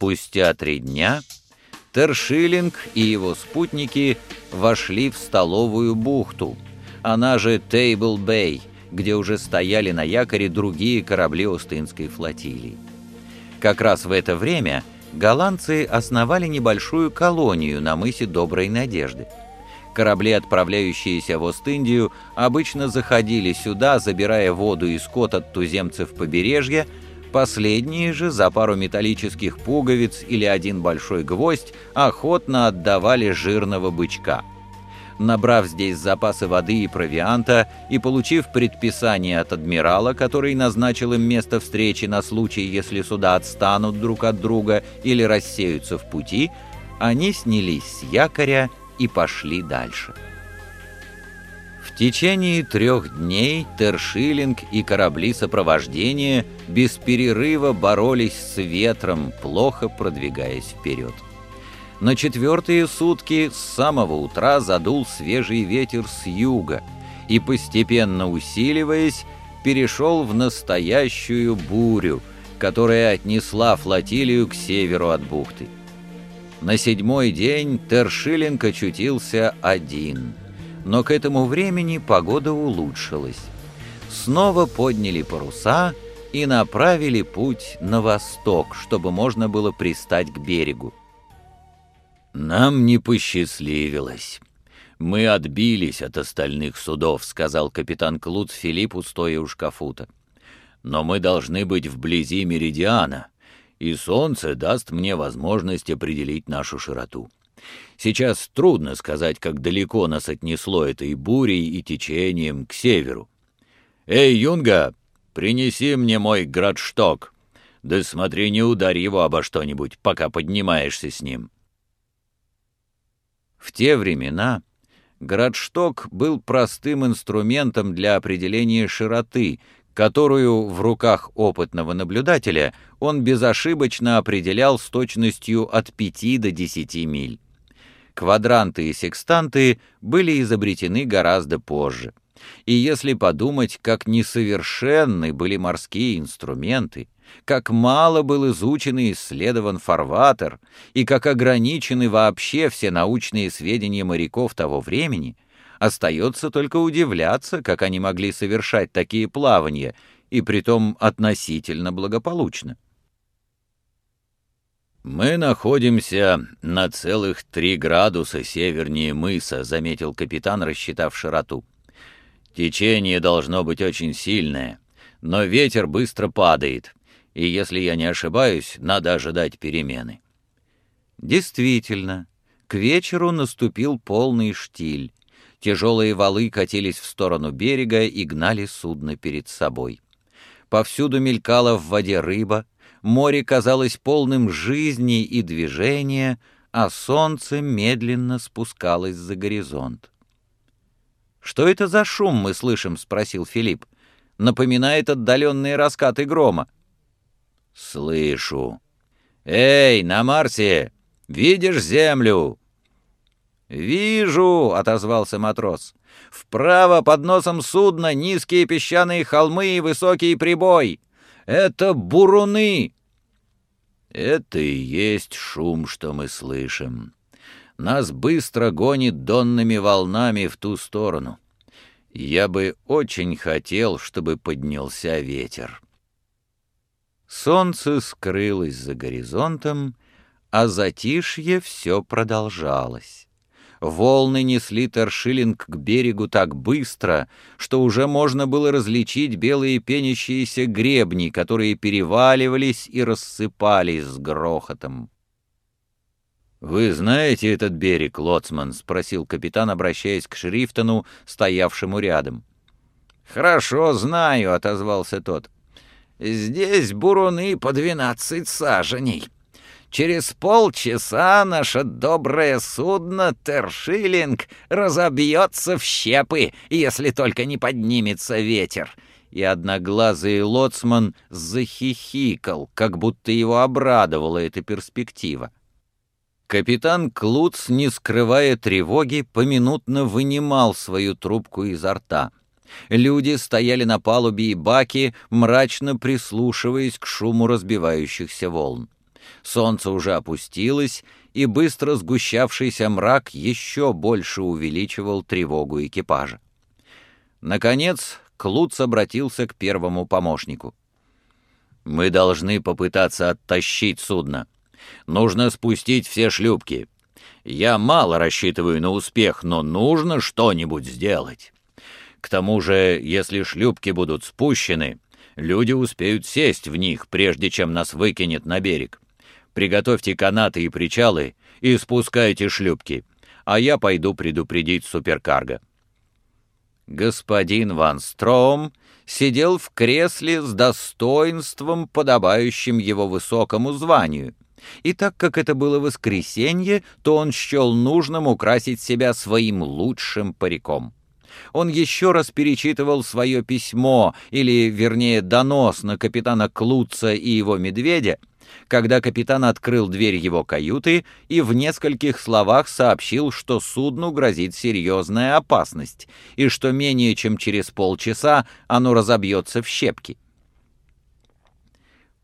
Спустя три дня Тершиллинг и его спутники вошли в столовую бухту, она же Тейбл-Бэй, где уже стояли на якоре другие корабли Остинской флотилии. Как раз в это время голландцы основали небольшую колонию на мысе Доброй Надежды. Корабли, отправляющиеся в Ост-Индию, обычно заходили сюда, забирая воду и скот от туземцев побережья, Последние же за пару металлических пуговиц или один большой гвоздь охотно отдавали жирного бычка. Набрав здесь запасы воды и провианта и получив предписание от адмирала, который назначил им место встречи на случай, если суда отстанут друг от друга или рассеются в пути, они снялись с якоря и пошли дальше. Течение трех дней Тершиллинг и корабли сопровождения без перерыва боролись с ветром, плохо продвигаясь вперед. На четвертые сутки с самого утра задул свежий ветер с юга и, постепенно усиливаясь, перешел в настоящую бурю, которая отнесла флотилию к северу от бухты. На седьмой день Тершиллинг очутился один — но к этому времени погода улучшилась. Снова подняли паруса и направили путь на восток, чтобы можно было пристать к берегу. «Нам не посчастливилось. Мы отбились от остальных судов», — сказал капитан Клуц Филиппу, стоя у шкафута. «Но мы должны быть вблизи меридиана, и солнце даст мне возможность определить нашу широту». Сейчас трудно сказать, как далеко нас отнесло этой бурей и течением к северу. «Эй, Юнга, принеси мне мой градшток. Да смотри, не ударь его обо что-нибудь, пока поднимаешься с ним». В те времена градшток был простым инструментом для определения широты, которую в руках опытного наблюдателя он безошибочно определял с точностью от 5 до 10 миль. Квадранты и секстанты были изобретены гораздо позже. И если подумать, как несовершенны были морские инструменты, как мало был изучен и исследован фарватер, и как ограничены вообще все научные сведения моряков того времени, остается только удивляться, как они могли совершать такие плавания, и притом относительно благополучно. «Мы находимся на целых три градуса севернее мыса», — заметил капитан, рассчитав широту. «Течение должно быть очень сильное, но ветер быстро падает, и, если я не ошибаюсь, надо ожидать перемены». Действительно, к вечеру наступил полный штиль. Тяжелые валы катились в сторону берега и гнали судно перед собой. Повсюду мелькала в воде рыба, море казалось полным жизни и движения, а солнце медленно спускалось за горизонт. «Что это за шум мы слышим?» — спросил Филипп. «Напоминает отдаленные раскаты грома». «Слышу. Эй, на Марсе! Видишь землю?» «Вижу!» — отозвался матрос. «Вправо под носом судна низкие песчаные холмы и высокий прибой. Это буруны!» «Это и есть шум, что мы слышим. Нас быстро гонит донными волнами в ту сторону. Я бы очень хотел, чтобы поднялся ветер». Солнце скрылось за горизонтом, а затишье все продолжалось. Волны несли Тершиллинг к берегу так быстро, что уже можно было различить белые пенящиеся гребни, которые переваливались и рассыпались с грохотом. «Вы знаете этот берег, Лоцман?» — спросил капитан, обращаясь к Шрифтону, стоявшему рядом. «Хорошо знаю», — отозвался тот. «Здесь буруны по двенадцать саженей». Через полчаса наше доброе судно Тершиллинг разобьется в щепы, если только не поднимется ветер. И одноглазый лоцман захихикал, как будто его обрадовала эта перспектива. Капитан Клуц, не скрывая тревоги, поминутно вынимал свою трубку изо рта. Люди стояли на палубе и баке, мрачно прислушиваясь к шуму разбивающихся волн. Солнце уже опустилось, и быстро сгущавшийся мрак еще больше увеличивал тревогу экипажа. Наконец, Клуц обратился к первому помощнику. «Мы должны попытаться оттащить судно. Нужно спустить все шлюпки. Я мало рассчитываю на успех, но нужно что-нибудь сделать. К тому же, если шлюпки будут спущены, люди успеют сесть в них, прежде чем нас выкинет на берег. Приготовьте канаты и причалы и спускайте шлюпки, а я пойду предупредить суперкарго». Господин Ван Стром сидел в кресле с достоинством, подобающим его высокому званию. И так как это было воскресенье, то он счел нужным украсить себя своим лучшим париком. Он еще раз перечитывал свое письмо, или, вернее, донос на капитана Клуца и его медведя, когда капитан открыл дверь его каюты и в нескольких словах сообщил, что судну грозит серьезная опасность и что менее чем через полчаса оно разобьется в щепки.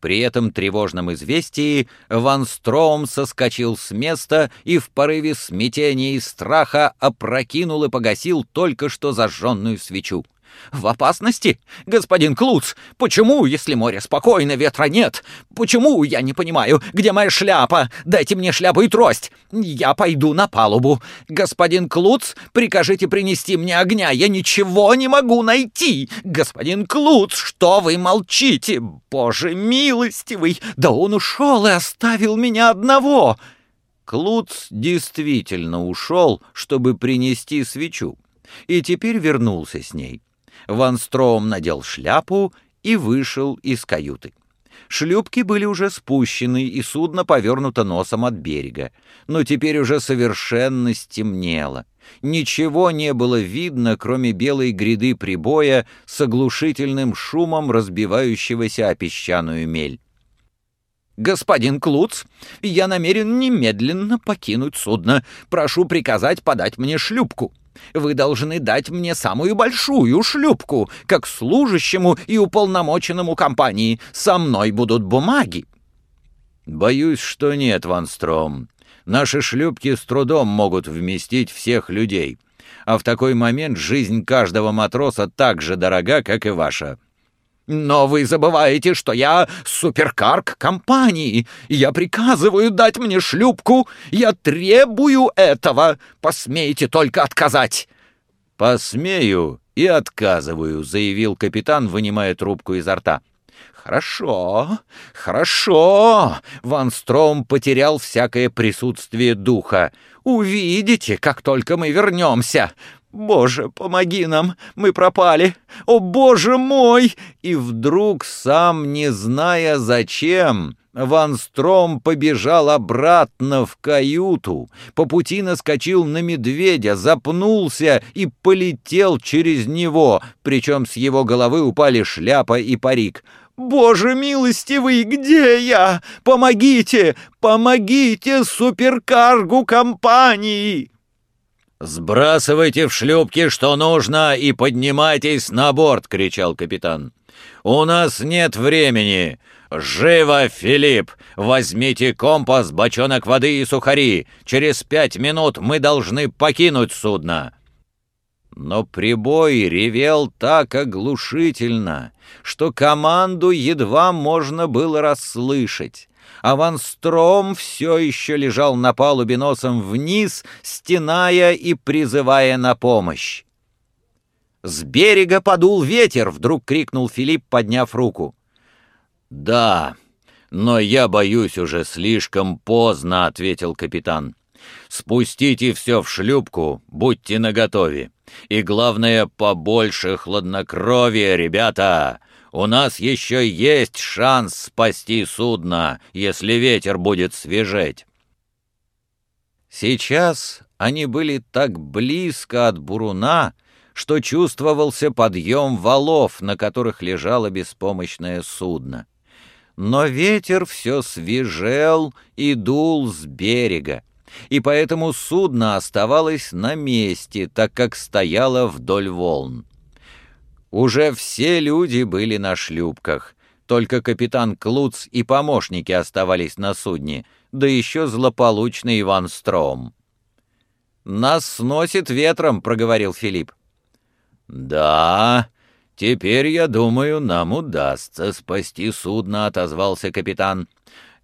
При этом тревожном известии Ван Строум соскочил с места и в порыве смятения и страха опрокинул и погасил только что зажженную свечу. «В опасности? Господин Клуц, почему, если море спокойно, ветра нет? Почему, я не понимаю, где моя шляпа? Дайте мне шляпу и трость. Я пойду на палубу. Господин Клуц, прикажите принести мне огня, я ничего не могу найти. Господин Клуц, что вы молчите? Боже милостивый, да он ушел и оставил меня одного!» Клуц действительно ушел, чтобы принести свечу, и теперь вернулся с ней. Ван Строум надел шляпу и вышел из каюты. Шлюпки были уже спущены, и судно повернуто носом от берега. Но теперь уже совершенно стемнело. Ничего не было видно, кроме белой гряды прибоя с оглушительным шумом разбивающегося о песчаную мель. «Господин Клуц, я намерен немедленно покинуть судно. Прошу приказать подать мне шлюпку». Вы должны дать мне самую большую шлюпку, как служащему и уполномоченному компании. Со мной будут бумаги». «Боюсь, что нет, Ван Стром. Наши шлюпки с трудом могут вместить всех людей, а в такой момент жизнь каждого матроса так же дорога, как и ваша. Но вы забываете, что я суперкарк компании. Я приказываю дать мне шлюпку. Я требую этого. Посмейте только отказать. Посмею и отказываю, заявил капитан, вынимая трубку изо рта. «Хорошо, хорошо!» Ван Стром потерял всякое присутствие духа. «Увидите, как только мы вернемся. «Боже, помоги нам! Мы пропали! О, боже мой!» И вдруг, сам не зная зачем, Ван Стром побежал обратно в каюту, по пути наскочил на медведя, запнулся и полетел через него, причем с его головы упали шляпа и парик. «Боже милостивый, где я? Помогите! Помогите суперкаргу компании!» «Сбрасывайте в шлюпки, что нужно, и поднимайтесь на борт!» — кричал капитан. «У нас нет времени! Живо, Филипп! Возьмите компас, бочонок воды и сухари! Через пять минут мы должны покинуть судно!» Но прибой ревел так оглушительно, что команду едва можно было расслышать а Ван все еще лежал на палубе носом вниз, стеная и призывая на помощь. «С берега подул ветер!» — вдруг крикнул Филипп, подняв руку. «Да, но я боюсь уже слишком поздно», — ответил капитан. «Спустите все в шлюпку, будьте наготове. И главное, побольше хладнокровия, ребята. У нас еще есть шанс спасти судно, если ветер будет свежеть. Сейчас они были так близко от буруна, что чувствовался подъем валов, на которых лежало беспомощное судно. Но ветер все свежел и дул с берега, и поэтому судно оставалось на месте, так как стояло вдоль волн. Уже все люди были на шлюпках. Только капитан Клуц и помощники оставались на судне, да еще злополучный Иван Стром. «Нас сносит ветром», — проговорил Филипп. «Да, теперь, я думаю, нам удастся спасти судно», — отозвался капитан.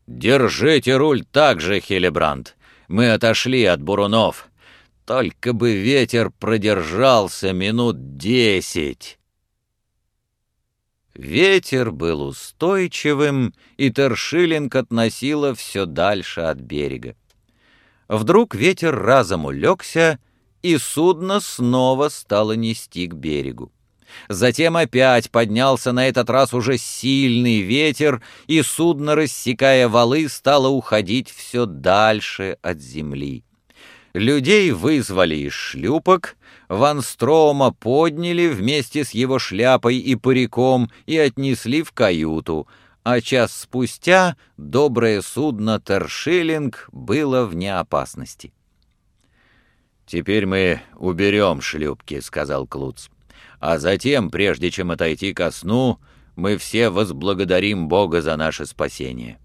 «Держите руль так же, Хелебранд. Мы отошли от бурунов. Только бы ветер продержался минут десять». Ветер был устойчивым, и Тершилинг относило все дальше от берега. Вдруг ветер разом улегся, и судно снова стало нести к берегу. Затем опять поднялся на этот раз уже сильный ветер, и судно, рассекая валы, стало уходить все дальше от земли. Людей вызвали из шлюпок, Ван Строма подняли вместе с его шляпой и париком и отнесли в каюту, а час спустя доброе судно Тершиллинг было вне опасности. «Теперь мы уберем шлюпки», — сказал Клуц. «А затем, прежде чем отойти ко сну, мы все возблагодарим Бога за наше спасение».